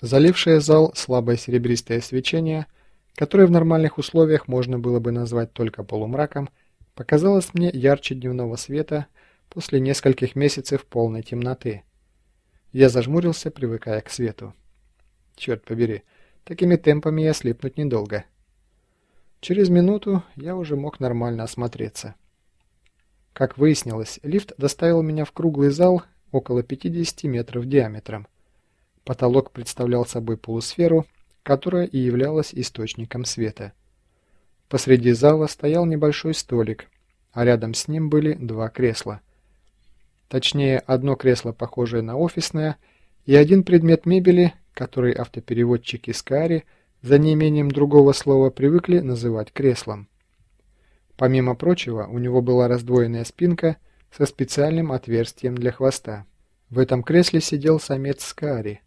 Залившее зал слабое серебристое свечение, которое в нормальных условиях можно было бы назвать только полумраком, показалось мне ярче дневного света после нескольких месяцев полной темноты. Я зажмурился, привыкая к свету. Черт побери, такими темпами я слепнуть недолго. Через минуту я уже мог нормально осмотреться. Как выяснилось, лифт доставил меня в круглый зал около 50 метров диаметром. Потолок представлял собой полусферу, которая и являлась источником света. Посреди зала стоял небольшой столик, а рядом с ним были два кресла. Точнее, одно кресло, похожее на офисное, и один предмет мебели, который автопереводчики Скари за неимением другого слова привыкли называть креслом. Помимо прочего, у него была раздвоенная спинка со специальным отверстием для хвоста. В этом кресле сидел самец Скари,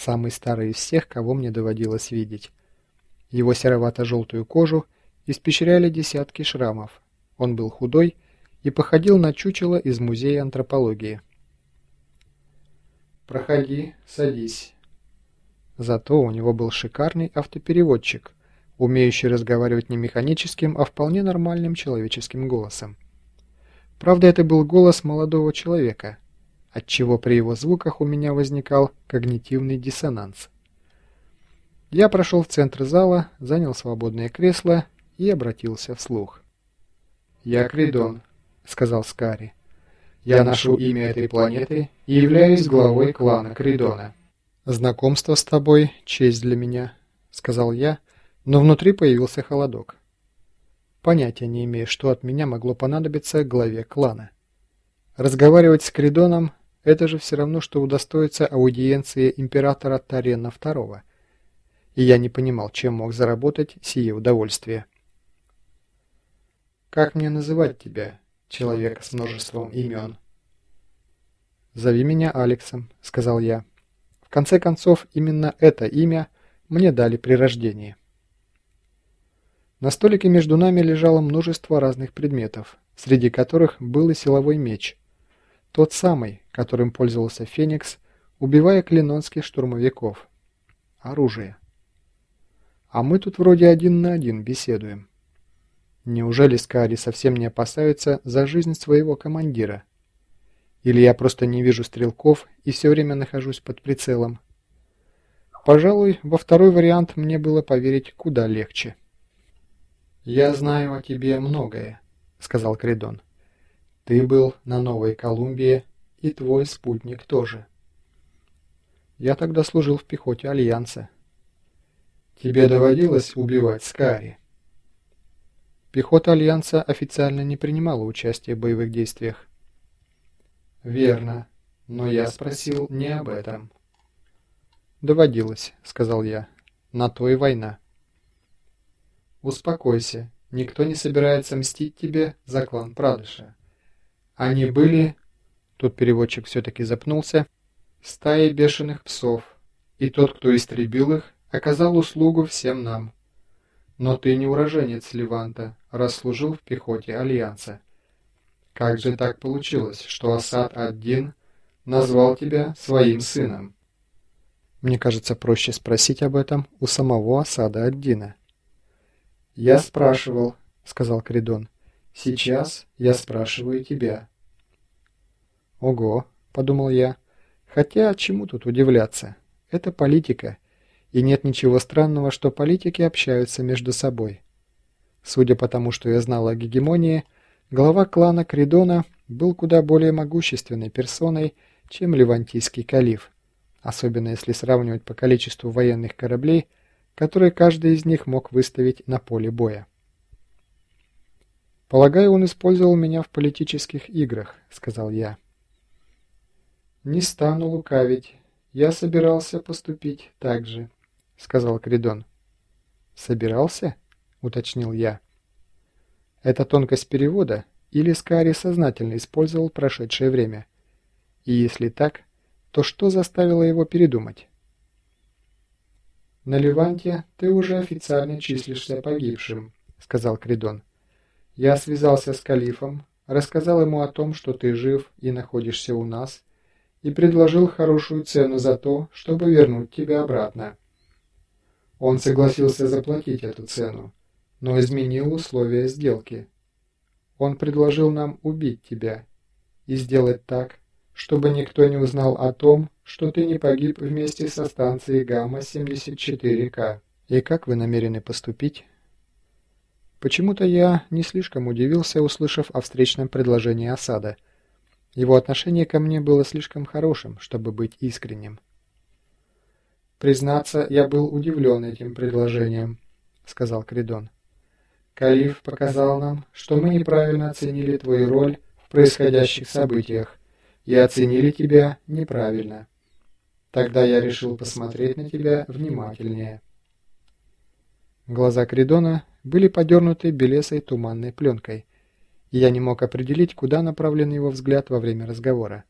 самый старый из всех, кого мне доводилось видеть. Его серовато-желтую кожу испещряли десятки шрамов. Он был худой и походил на чучело из музея антропологии. «Проходи, садись». Зато у него был шикарный автопереводчик, умеющий разговаривать не механическим, а вполне нормальным человеческим голосом. Правда, это был голос молодого человека, отчего при его звуках у меня возникал когнитивный диссонанс. Я прошел в центр зала, занял свободное кресло и обратился вслух. «Я Кридон», — сказал Скари. «Я ношу имя этой планеты и являюсь главой клана Кридона». «Знакомство с тобой — честь для меня», — сказал я, но внутри появился холодок. Понятия не имею, что от меня могло понадобиться главе клана. Разговаривать с Кридоном — это же все равно, что удостоиться аудиенции императора Тарена II. И я не понимал, чем мог заработать сие удовольствие. «Как мне называть тебя, человек с множеством имен?» «Зови меня Алексом», — сказал я. В конце концов, именно это имя мне дали при рождении. На столике между нами лежало множество разных предметов, среди которых был и силовой меч. Тот самый, которым пользовался Феникс, убивая клинонских штурмовиков. Оружие. А мы тут вроде один на один беседуем. Неужели Скари совсем не опасаются за жизнь своего командира? Или я просто не вижу стрелков и все время нахожусь под прицелом. Пожалуй, во второй вариант мне было поверить куда легче. «Я знаю о тебе многое», — сказал Кридон. «Ты был на Новой Колумбии, и твой спутник тоже». «Я тогда служил в пехоте Альянса». «Тебе доводилось убивать Скари?» Пехота Альянса официально не принимала участия в боевых действиях. «Верно. Но я спросил не об этом». «Доводилось», — сказал я. «На то и война». «Успокойся. Никто не собирается мстить тебе за клан Прадыша. Они были...» Тут переводчик все-таки запнулся. «Стаи бешеных псов. И тот, кто истребил их, оказал услугу всем нам. Но ты не уроженец Леванта, раз служил в пехоте Альянса. Как же так получилось, что Асад ад-Дин назвал тебя своим сыном? Мне кажется, проще спросить об этом у самого Асада ад-Дина. «Я спрашивал», — сказал Кридон. «Сейчас я спрашиваю тебя». «Ого», — подумал я. «Хотя чему тут удивляться? Это политика, и нет ничего странного, что политики общаются между собой. Судя по тому, что я знал о гегемонии, — Глава клана Кридона был куда более могущественной персоной, чем левантийский калиф, особенно если сравнивать по количеству военных кораблей, которые каждый из них мог выставить на поле боя. «Полагаю, он использовал меня в политических играх», — сказал я. «Не стану лукавить. Я собирался поступить так же», — сказал Кридон. «Собирался?» — уточнил я. Это тонкость перевода или Скари сознательно использовал прошедшее время? И если так, то что заставило его передумать? «На Леванте ты уже официально числишься погибшим», — сказал Кридон. «Я связался с Калифом, рассказал ему о том, что ты жив и находишься у нас, и предложил хорошую цену за то, чтобы вернуть тебя обратно. Он согласился заплатить эту цену, но изменил условия сделки. Он предложил нам убить тебя и сделать так, чтобы никто не узнал о том, что ты не погиб вместе со станцией Гамма-74К. И как вы намерены поступить? Почему-то я не слишком удивился, услышав о встречном предложении осада. Его отношение ко мне было слишком хорошим, чтобы быть искренним. «Признаться, я был удивлен этим предложением», — сказал Кридон. «Калиф показал нам, что мы неправильно оценили твою роль в происходящих событиях и оценили тебя неправильно. Тогда я решил посмотреть на тебя внимательнее». Глаза Кридона были подернуты белесой туманной пленкой, я не мог определить, куда направлен его взгляд во время разговора.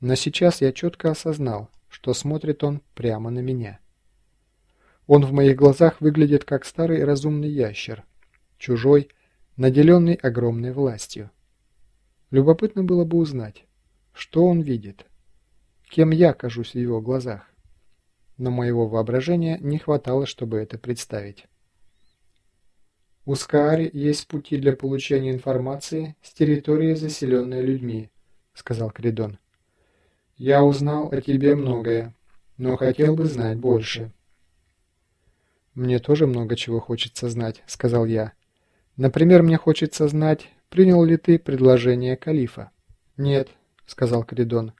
Но сейчас я четко осознал, что смотрит он прямо на меня. Он в моих глазах выглядит как старый разумный ящер, чужой, наделенный огромной властью. Любопытно было бы узнать, что он видит, кем я кажусь в его глазах. Но моего воображения не хватало, чтобы это представить. У Скаари есть пути для получения информации с территории, заселенной людьми, сказал Кридон. Я узнал о тебе многое, но хотел бы знать больше. Мне тоже много чего хочется знать, сказал я. Например, мне хочется знать, принял ли ты предложение Калифа. Нет, сказал Кридон.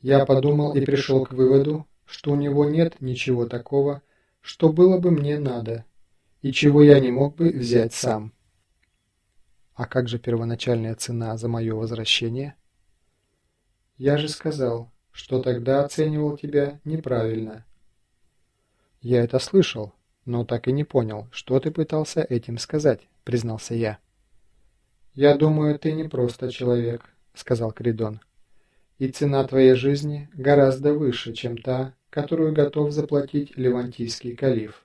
Я подумал и пришел к выводу, что у него нет ничего такого, что было бы мне надо и чего я не мог бы взять сам. А как же первоначальная цена за мое возвращение? Я же сказал, что тогда оценивал тебя неправильно. Я это слышал, но так и не понял, что ты пытался этим сказать, признался я. Я думаю, ты не просто человек, сказал Кридон. И цена твоей жизни гораздо выше, чем та, которую готов заплатить Левантийский калиф.